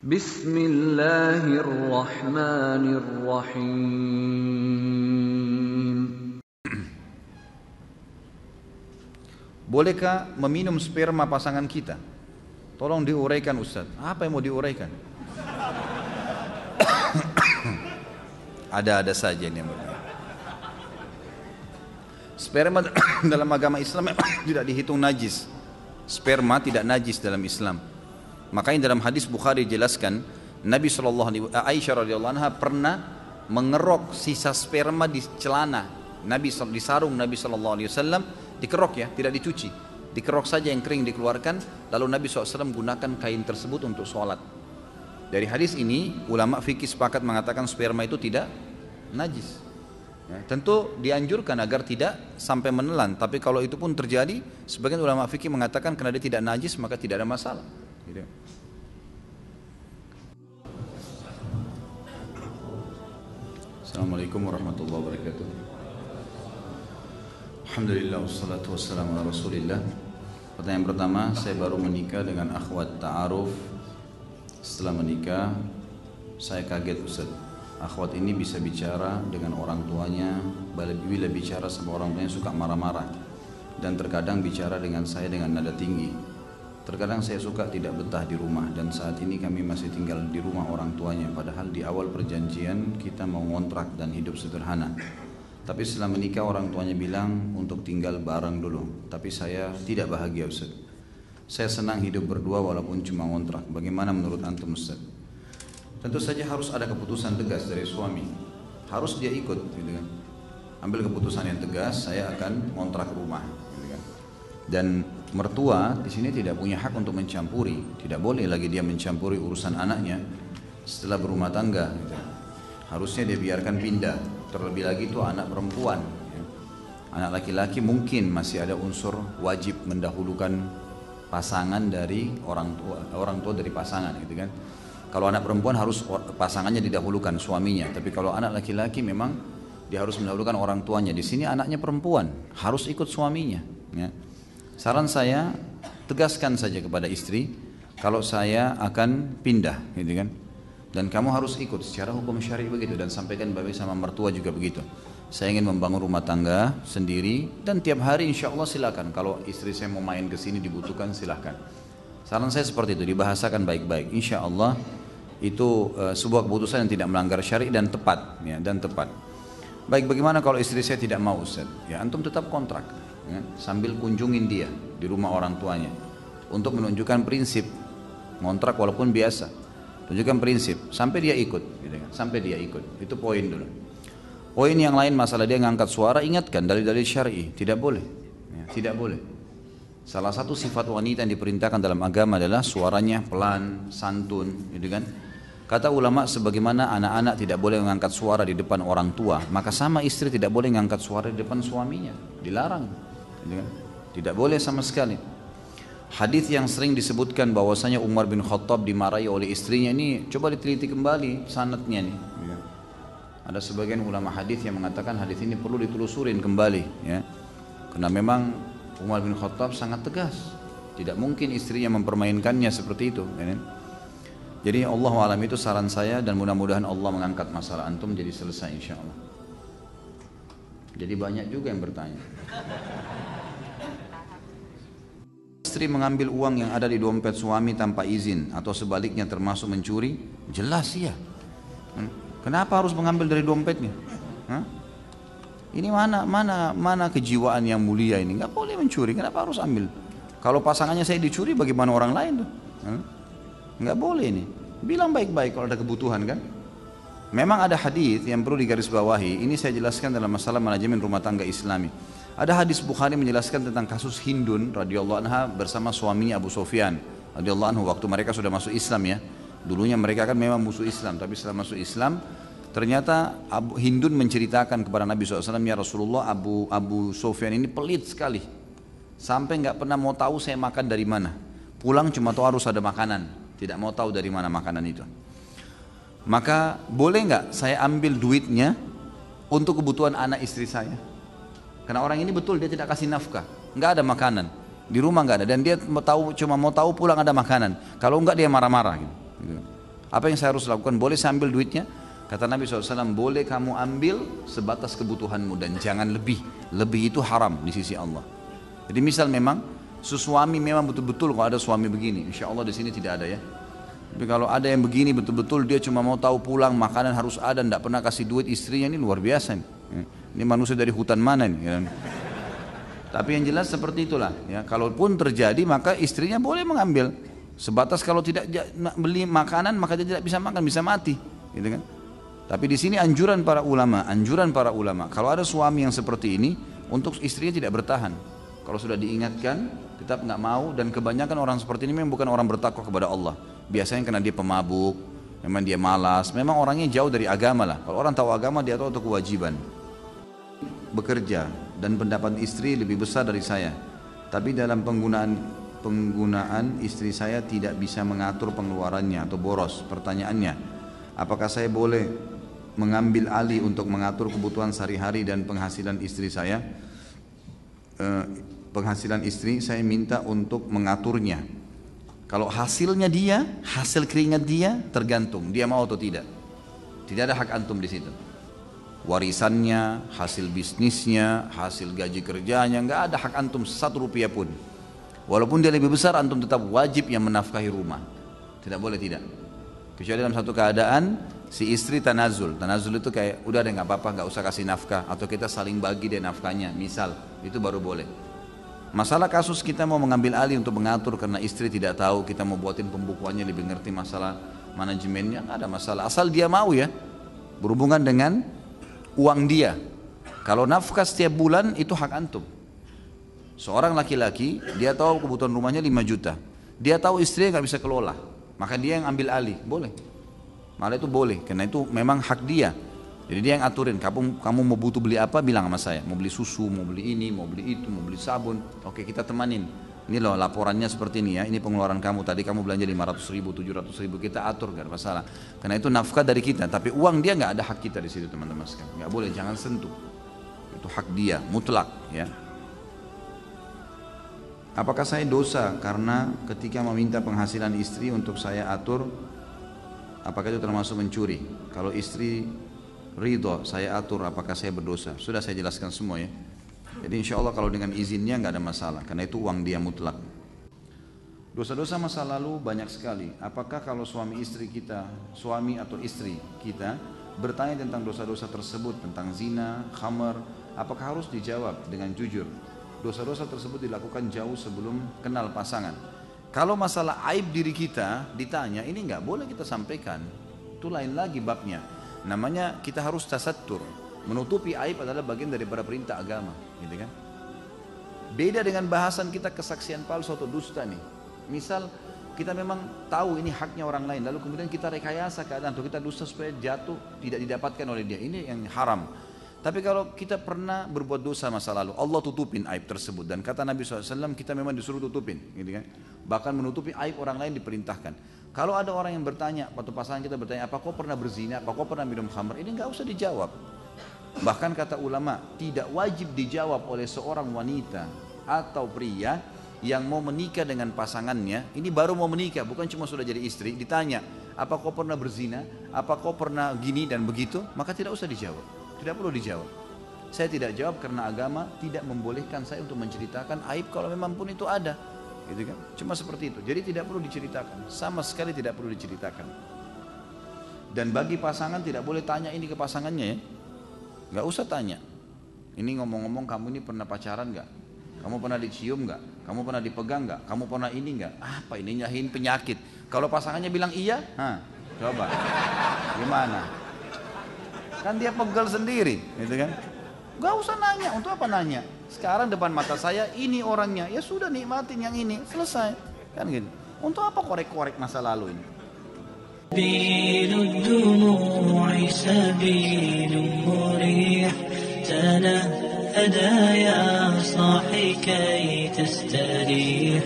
Bismillahirrahmanirrahim. Bolehkah meminum sperma pasangan kita? Tolong diuraikan Ustaz. Apa yang mau diuraikan? Ada-ada saja ini yang Sperma dalam agama Islam tidak dihitung najis. Sperma tidak najis dalam Islam Makanya dalam hadis Bukhari dijelaskan Nabi Shallallahu Aisyah radhiyallahu anha pernah mengerok sisa sperma di celana Nabi di sarung Nabi Shallallahu Alaihi Wasallam. Dikerok ya tidak dicuci. Dikerok saja yang kering dikeluarkan. Lalu Nabi SAW gunakan kain tersebut untuk sholat. Dari hadis ini ulama fikih sepakat mengatakan sperma itu tidak najis. Ya, tentu dianjurkan agar tidak sampai menelan. Tapi kalau itu pun terjadi sebagian ulama fikih mengatakan karena dia tidak najis maka tidak ada masalah gitu. Assalamualaikum warahmatullahi wabarakatuh. Alhamdulillah wassalatu wassalamu ala rasulillah. Pertanyaan pertama Saya baru menikah dengan akhwat ta'aruf. Setelah menikah Saya kaget Ustaz. Akhwat ini bisa bicara dengan orang tuanya Bila bicara sama orang tuanya suka marah-marah. Dan terkadang bicara dengan saya dengan nada tinggi Terkadang saya suka tidak betah di rumah dan saat ini kami masih tinggal di rumah orang tuanya padahal di awal perjanjian kita mau ngontrak dan hidup sederhana. Tapi setelah menikah orang tuanya bilang untuk tinggal bareng dulu. Tapi saya tidak bahagia Ustaz. Saya senang hidup berdua walaupun cuma ngontrak. Bagaimana menurut antum Ustaz? Tentu saja harus ada keputusan tegas dari suami. Harus dia ikut gitu kan. Ambil keputusan yang tegas, saya akan ngontrak rumah gitu kan. Dan mertua di sini tidak punya hak untuk mencampuri, tidak boleh lagi dia mencampuri urusan anaknya setelah berumah tangga. Gitu. Harusnya dia biarkan pindah. Terlebih lagi itu anak perempuan. Ya. Anak laki-laki mungkin masih ada unsur wajib mendahulukan pasangan dari orang tua, orang tua dari pasangan, gitu kan. Kalau anak perempuan harus pasangannya didahulukan suaminya, tapi kalau anak laki-laki memang dia harus mendahulukan orang tuanya. Di sini anaknya perempuan harus ikut suaminya. Ya. Saran saya tegaskan saja kepada istri kalau saya akan pindah gitu kan. Dan kamu harus ikut secara hukum syari begitu dan sampaikan bapak sama mertua juga begitu. Saya ingin membangun rumah tangga sendiri dan tiap hari insya Allah silakan. Kalau istri saya mau main ke sini dibutuhkan silakan. Saran saya seperti itu dibahasakan baik-baik. Insya Allah itu uh, sebuah keputusan yang tidak melanggar syari dan tepat ya dan tepat. Baik bagaimana kalau istri saya tidak mau Ustaz? Ya antum tetap kontrak ya, sambil kunjungin dia di rumah orang tuanya untuk menunjukkan prinsip ngontrak walaupun biasa. Tunjukkan prinsip sampai dia ikut gitu kan. sampai dia ikut. Itu poin dulu. Poin yang lain masalah dia ngangkat suara ingatkan dari dalil syar'i tidak boleh ya, tidak boleh. Salah satu sifat wanita yang diperintahkan dalam agama adalah suaranya pelan santun gitu kan? Kata ulama sebagaimana anak-anak tidak boleh mengangkat suara di depan orang tua, maka sama istri tidak boleh mengangkat suara di depan suaminya, dilarang. Kan? Tidak boleh sama sekali. Hadis yang sering disebutkan bahwasanya Umar bin Khattab dimarahi oleh istrinya ini coba diteliti kembali sanatnya nih. Ya. Ada sebagian ulama hadis yang mengatakan hadis ini perlu ditelusurin kembali ya. Karena memang Umar bin Khattab sangat tegas. Tidak mungkin istrinya mempermainkannya seperti itu. Ya. Jadi Allah alam itu saran saya dan mudah-mudahan Allah mengangkat masalah antum jadi selesai insya Allah. Jadi banyak juga yang bertanya. Istri mengambil uang yang ada di dompet suami tanpa izin atau sebaliknya termasuk mencuri? Jelas ya. Kenapa harus mengambil dari dompetnya? Hah? Ini mana mana mana kejiwaan yang mulia ini? Gak boleh mencuri. Kenapa harus ambil? Kalau pasangannya saya dicuri, bagaimana orang lain tuh? Nggak boleh ini. Bilang baik-baik kalau ada kebutuhan kan. Memang ada hadis yang perlu digarisbawahi. Ini saya jelaskan dalam masalah manajemen rumah tangga Islami. Ada hadis Bukhari menjelaskan tentang kasus Hindun radhiyallahu anha bersama suaminya Abu Sofyan radhiyallahu anhu waktu mereka sudah masuk Islam ya. Dulunya mereka kan memang musuh Islam, tapi setelah masuk Islam ternyata Abu Hindun menceritakan kepada Nabi SAW ya Rasulullah Abu Abu Sofyan ini pelit sekali sampai nggak pernah mau tahu saya makan dari mana. Pulang cuma tahu harus ada makanan, tidak mau tahu dari mana makanan itu. Maka boleh nggak saya ambil duitnya untuk kebutuhan anak istri saya? Karena orang ini betul dia tidak kasih nafkah, nggak ada makanan di rumah nggak ada dan dia mau tahu cuma mau tahu pulang ada makanan. Kalau nggak dia marah-marah. Gitu. Apa yang saya harus lakukan? Boleh saya ambil duitnya? Kata Nabi SAW, boleh kamu ambil sebatas kebutuhanmu dan jangan lebih. Lebih itu haram di sisi Allah. Jadi misal memang suami memang betul-betul kalau ada suami begini, insya Allah di sini tidak ada ya. Tapi kalau ada yang begini betul-betul dia cuma mau tahu pulang makanan harus ada, tidak pernah kasih duit istrinya ini luar biasa. Nih. Ini manusia dari hutan mana nih? Ya. Tapi yang jelas seperti itulah. Ya, kalaupun terjadi maka istrinya boleh mengambil. Sebatas kalau tidak beli makanan maka dia tidak bisa makan, bisa mati, gitu kan? Tapi di sini anjuran para ulama, anjuran para ulama, kalau ada suami yang seperti ini, untuk istrinya tidak bertahan. Kalau sudah diingatkan, tetap nggak mau dan kebanyakan orang seperti ini memang bukan orang bertakwa kepada Allah. Biasanya karena dia pemabuk, memang dia malas, memang orangnya jauh dari agama lah. Kalau orang tahu agama dia tahu untuk kewajiban. Bekerja dan pendapat istri lebih besar dari saya. Tapi dalam penggunaan penggunaan istri saya tidak bisa mengatur pengeluarannya atau boros. Pertanyaannya, apakah saya boleh mengambil alih untuk mengatur kebutuhan sehari-hari dan penghasilan istri saya eh, penghasilan istri saya minta untuk mengaturnya kalau hasilnya dia hasil keringat dia tergantung dia mau atau tidak tidak ada hak antum di situ warisannya hasil bisnisnya hasil gaji kerjanya nggak ada hak antum satu rupiah pun. Walaupun dia lebih besar antum tetap wajib yang menafkahi rumah. Tidak boleh tidak. Kecuali dalam satu keadaan si istri tanazul. Tanazul itu kayak udah deh nggak apa-apa nggak usah kasih nafkah. Atau kita saling bagi deh nafkahnya misal. Itu baru boleh. Masalah kasus kita mau mengambil alih untuk mengatur karena istri tidak tahu kita mau buatin pembukuannya lebih ngerti masalah manajemennya nggak ada masalah. Asal dia mau ya. Berhubungan dengan uang dia kalau nafkah setiap bulan itu hak antum seorang laki-laki dia tahu kebutuhan rumahnya 5 juta dia tahu istrinya nggak bisa kelola maka dia yang ambil alih boleh Malah itu boleh, karena itu memang hak dia. Jadi dia yang aturin, kamu, kamu mau butuh beli apa bilang sama saya. Mau beli susu, mau beli ini, mau beli itu, mau beli sabun. Oke kita temanin. Ini loh laporannya seperti ini ya, ini pengeluaran kamu. Tadi kamu belanja 500 ribu, 700 ribu, kita atur gak ada masalah. Karena itu nafkah dari kita, tapi uang dia nggak ada hak kita di situ teman-teman sekalian. Nggak boleh, jangan sentuh. Itu hak dia, mutlak ya. Apakah saya dosa karena ketika meminta penghasilan istri untuk saya atur apakah itu termasuk mencuri? Kalau istri ridho saya atur apakah saya berdosa? Sudah saya jelaskan semua ya. Jadi insya Allah kalau dengan izinnya nggak ada masalah karena itu uang dia mutlak. Dosa-dosa masa lalu banyak sekali. Apakah kalau suami istri kita, suami atau istri kita bertanya tentang dosa-dosa tersebut tentang zina, khamar, apakah harus dijawab dengan jujur? Dosa-dosa tersebut dilakukan jauh sebelum kenal pasangan. Kalau masalah aib diri kita ditanya, ini nggak boleh kita sampaikan. Itu lain lagi babnya. Namanya kita harus tasatur. Menutupi aib adalah bagian daripada perintah agama, gitu kan? Beda dengan bahasan kita kesaksian palsu atau dusta nih. Misal kita memang tahu ini haknya orang lain, lalu kemudian kita rekayasa keadaan atau kita dusta supaya jatuh tidak didapatkan oleh dia. Ini yang haram. Tapi kalau kita pernah berbuat dosa masa lalu, Allah tutupin aib tersebut. Dan kata Nabi SAW, kita memang disuruh tutupin. Gitu kan? Bahkan menutupi aib orang lain diperintahkan. Kalau ada orang yang bertanya, atau pasangan kita bertanya, apa kau pernah berzina, apa kau pernah minum khamr, ini nggak usah dijawab. Bahkan kata ulama, tidak wajib dijawab oleh seorang wanita atau pria yang mau menikah dengan pasangannya, ini baru mau menikah, bukan cuma sudah jadi istri, ditanya, apa kau pernah berzina, apa kau pernah gini dan begitu, maka tidak usah dijawab. Tidak perlu dijawab. Saya tidak jawab karena agama tidak membolehkan saya untuk menceritakan aib kalau memang pun itu ada. Gitu kan? Cuma seperti itu. Jadi tidak perlu diceritakan. Sama sekali tidak perlu diceritakan. Dan bagi pasangan tidak boleh tanya ini ke pasangannya ya. Gak usah tanya. Ini ngomong-ngomong kamu ini pernah pacaran gak? Kamu pernah dicium gak? Kamu pernah dipegang gak? Kamu pernah ini gak? Apa ini nyahin penyakit? Kalau pasangannya bilang iya, ha, coba. Gimana? Kan dia pegel sendiri, gitu kan? Gak usah nanya, untuk apa nanya? Sekarang depan mata saya ini orangnya, ya sudah nikmatin yang ini, selesai. Kan gitu. Untuk apa korek-korek masa lalu ini? سبيل الدموع سبيل مريح. تنهدى يا صاحي كي تستريح.